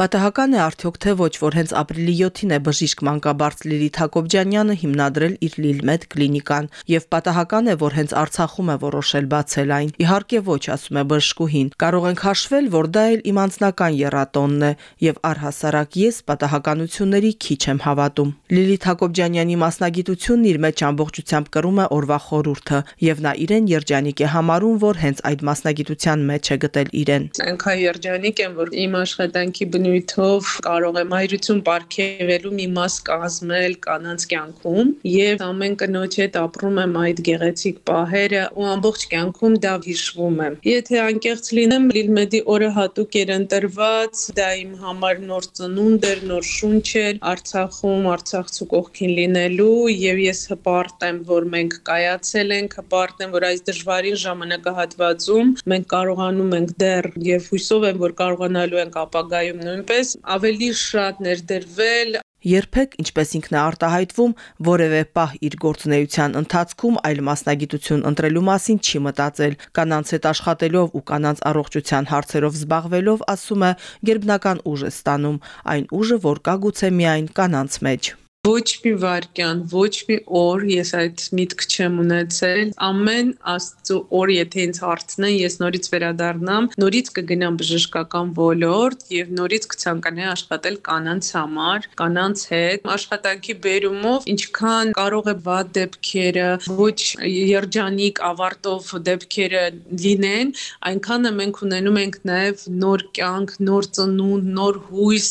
Պատահական է արդյոք թե ոչ, որ հենց ապրիլի 7-ին է բժիշկ մանկաբարձ Լիլիթ Հակոբյանյանը հիմնադրել իր Լիլմեդ կլինիկան, եւ պատահական է, որ հենց Արցախում է որոշել բացել այն։ Իհարկե ոչ, ասում է բժշկուհին։ Կարող ենք հաշվել, որ դա էլ իմ անձնական երատոնն է, եւ առհասարակ ես պատահականությունների քիչ եմ հավատում։ Լիլիթ Հակոբյանյանի մասնագիտությունն իր մեջ ամբողջությամբ կրում է օրվա խորուրդը, եւ նա իրեն երջանիկ է համարում, որ հենց այդ մասնագիտության մեջ է գտել իրեն։ Այնքան երջանիկ եմ, որ իմ աշխատանքի բնույթ բնույթով կարող եմ հայրություն ապարգևելու մի մաս կազմել կանանց կյանքում եւ ամեն կնոջ հետ ապրում եմ այդ գեղեցիկ պահերը ու ամբողջ կյանքում դա հիշվում եմ։ Եթե անկեղծ լինեմ, Լիլմեդի օրը հատուկ էր ընտրված, դա իմ համար նոր ծնունդ էր, նոր շունչ էր Արցախում, Արցախցու կողքին լինելու եւ ես հպարտ եմ, որ մենք կայացել ենք, հպարտ եմ, որ այս դժվարին ժամանակահատվածում մենք կարողանում ենք դեռ եւ հույսով եմ, որ կարողանալու ենք ապագայում նույն նույնպես ավելի շատ ներդրվել Երբեք, ինչպես ինքն է արտահայտվում, որևէ պահ իր գործունեության ընթացքում այլ մասնագիտություն ընտրելու մասին չի մտածել։ Կանանց հետ աշխատելով ու կանանց առողջության հարցերով զբաղվելով, ասում է, գերբնական ուժ է ստանում, այն ուժը, որ կա գուցե միայն կանանց մեջ։ Ոչ մի վարքյան, ոչ մի օր ես այդ միտք չեմ ունեցել։ Ամեն աստծո օր, եթե ինձ հարցնեն, ես նորից վերադառնամ, նորից կգնամ բժշկական ոլորտ եւ նորից կցանկանայի աշխատել կանանց համար, կանանց հետ։ Աշխատանքի բերումով ինչքան կարող է վատ դեպքերը, ոչ երջանիկ ավարտով դեպքերը լինեն, այնքանը մենք ունենում ենք նաեւ նոր կյանք, նոր ծնունդ, նոր հույս։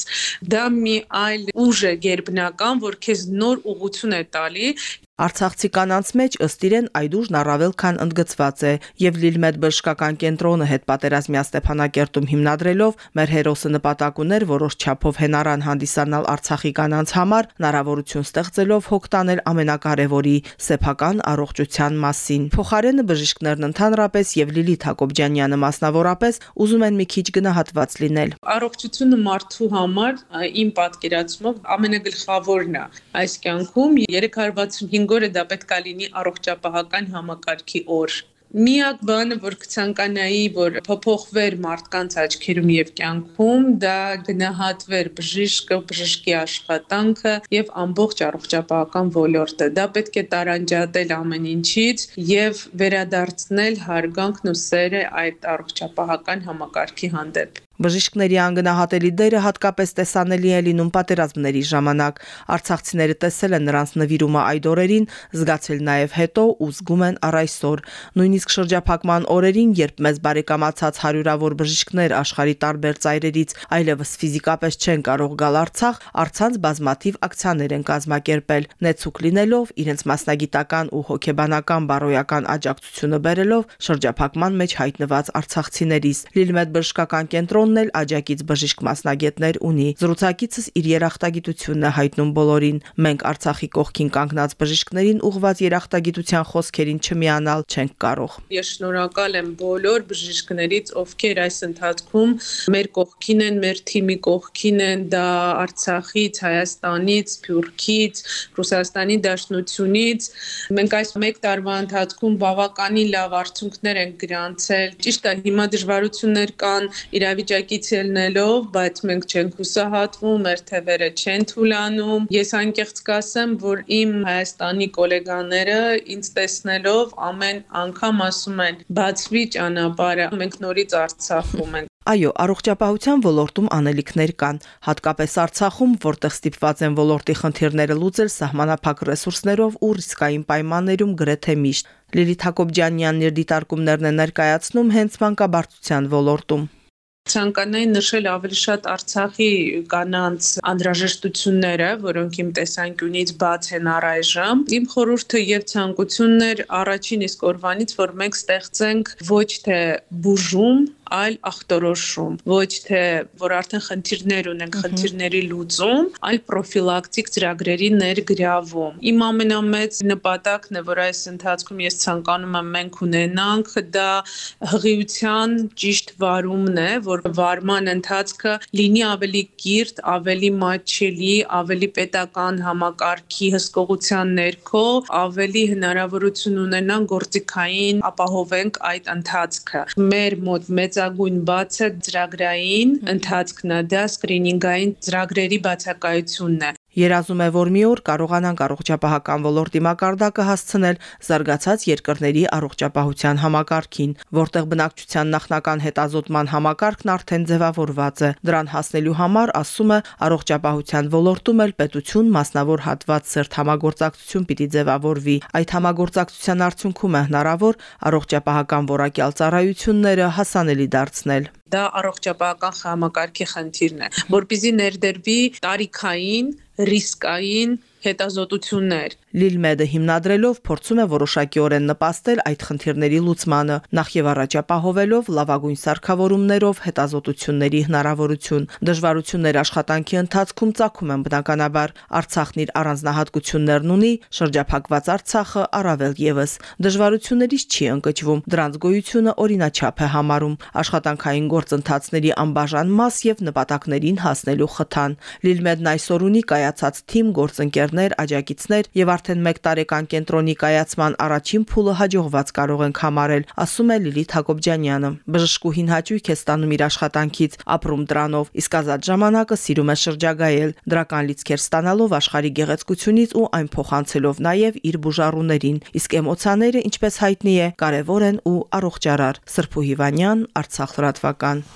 Դա մի այլ ուժ է գերբնական, որ քեզ նոր ուղություն է տալի Արցախցի կանանց մեջ ըստ իրեն այդ ուժն առավել քան ընդգծված է եւ Լիլմեդ բժշկական կենտրոնը հետ պատերազմյա Ստեփանակերտում հիմնադրելով մեր հերոսը նպատակ ուներ որոշ չափով հենարան հանդիսանալ Արցախի կանանց համար հնարավորություն ստեղծելով հոգ տանել ամենակարևորի սեփական առողջության մասին։ Փոխարենը բժիշկներն ընդհանրապես եւ Լիլիթ Հակոբյանյանը մասնավորապես ուզում են մի քիչ գնահատված լինել։ Առողջությունը մարդու համար իմ պատկերացումով ամենագլխավորն է այս կյանքում 365 օրը դա պետքա լինի առողջապահական համակարգի օր։ Միակ բանը, որ կցանկանայի, որ փոփոխվեր մարդկանց աչքերում եւ կյանքում, դա գնահատվեր բժիշկը, բժշկի աշխատանքը եւ ամբողջ առողջապահական ոլորտը։ Դա պետք է տարանջատել ամեն ինչից եւ վերադարձնել հարգանքն ու սերը այդ առողջապահական համակարգի հանդեպ։ Բժիշկների անգնահատելի դերը հատկապես տեսանելի է լինում պատերազմների ժամանակ։ Արցախցիները տեսել են նրանց նվիրումը այդ օրերին, զգացել նաև հետո ու զգում են առ այսօր։ Նույնիսկ շրջափակման օրերին, երբ մեզ բարեկամացած հարյուրավոր բժիշկներ աշխարի տարբեր ծայրերից այլևս ֆիզիկապես չեն կարող գալ Արցախ, արցանց բազմաթիվ ակցիաներ են կազմակերպել, նեցուկ լինելով իրենց մասնագիտական ու հոգեբանական բարոյական աջակցությունը բերելով շրջափակման մեջ հայտնված արցախցիներից։ Լիլմետ բժշկական կենտրոն Տոնն էլ աջակից բժիշկ մասնագետներ ունի։ Զրուցակիցս իր երախտագիտությունն է հայտնում բոլորին։ Մենք Արցախի կողքին կանգնած բժիշկներին ուղված երախտագիտության խոսքերին չմիանալ չենք կարող։ Ես շնորհակալ եմ բոլոր բժիշկներից, ովքեր այս ընթացքում մեր կողքին են, մեր թիմի կողքին են, դա Արցախից, Հայաստանից, Սփյուռքից, Ռուսաստանի Դաշնությունից։ Մենք այս 1 տարվա ընթացքում բավականին լավ արդյունքներ ենք գրանցել։ Ճիշտ է, հիմա դժվարություններ կան, իրավիճակի վիճակից ելնելով, բայց մենք չենք հուսահատվում, մեր թևերը չեն թուլանում։ Ես անկեղծ կասեմ, որ իմ Հայաստանի գոլեգաները ինձ տեսնելով ամեն անգամ ասում են՝ բացվի ճանապարհը, մենք նորից Արցախում ենք։ Այո, առողջապահության ոլորտում անելիքներ կան, հատկապես Արցախում, որտեղ ստիպված են ոլորտի խնդիրները լուծել սահմանափակ ռեսուրսներով ու ռիսկային պայմաններում գրեթե միշտ։ Լիլիթ Հակոբյանյանն իր դիտարկումներն է ներկայացնում հենց մանկաբարձության ոլորտում ցանկանայի նշել ավելի շատ Արցախի կանանց անհրաժեշտությունները, որոնք իմ տեսանկյունից բաց են առայժմ։ Իմ խորհուրդը եւ ցանկությունն էր առաջին իսկ օրվանից, որ մենք ստեղծենք ոչ թե բուժում, այլ ախտորոշում, ոչ թե որ արդեն խնդիրներ ունենք, խնդիրների լուծում, այլ պրոֆիլակտիկ ծրագրերի ներգրավում։ Իմ ամենամեծ նպատակն է, որ այս ընթացքում ես ցանկանում եմ մենք ունենանք, դա հղիության ճիշտ վարումն է, որ վարման ընթացքը լինի ավելի կիրթ, ավելի մատչելի, ավելի պետական համակարգի հսկողության ներքո, ավելի հնարավորություն ունենան գործիքային ապահովենք այդ ընթացքը։ Մեր մոտ մեծ մեծագույն բացը ծրագրային ընթացքն է, դա սկրինինգային ծրագրերի բացակայությունն է։ Երազում է, որ մի օր կարողանանք առողջապահական ոլորտի մակարդակը հասցնել զարգացած երկրների առողջապահության համակարգին, որտեղ բնակչության նախնական հետազոտման համակարգն արդեն ձևավորված է։ Դրան հասնելու համար, ասում է, առողջապահության ոլորտում էլ պետություն մասնավոր հատված սերտ համագործակցություն պիտի ձևավորվի։ Այդ համագործակցության արդյունքում է հնարավոր առողջապահական որակյալ ծառայությունները հասանելի դարձնել դա առողջապահական համակարգի խնդիրն է, որբիզի ներդրվի տարիքային ռիսկային հետազոտություններ։ Լիլմեդը հիմնադրելով փորձում է որոշակիորեն նպաստել այդ խնդիրների լուծմանը, նախ եւ առաջ ապահովելով լավագույն սարքավորումներով հետազոտությունների հնարավորություն։ Դժվարություններ աշխատանքի ընթացքում ցակում են բնականաբար։ Արցախն իր առանձնահատկություններն ունի, շրջափակված Արցախը առավել եւս։ Դժվարություններից չի ընկճվում, դրանց գոյությունը օրինաչափ է համարում աշխատանքային գործընթացների անբաժան մաս եւ նպատակներին հասնելու խթան։ Լիլմեդն այսօր ունի կայացած թիմ գործընկերներ, աջակիցներ եւ արդեն 1 տարեկան կենտրոնի կայացման առաջին փուլը հաջողված կարող ենք համարել, ասում է Լիլիթ Հակոբյանյանը։ Բժշկուհին հաճույք է ստանում իր աշխատանքից, ապրում դրանով, իսկ ազատ ժամանակը սիրում է շրջագայել, դրական լիցքեր ստանալով աշխարհի գեղեցկությունից ու այն փոխանցելով նաև իր բուժառուներին։ Իսկ էմոցիաները, ինչպես հայտնի է, կարևոր են ու առողջարար։ Սրփու Հիվանյան, Արցախ լրատվական։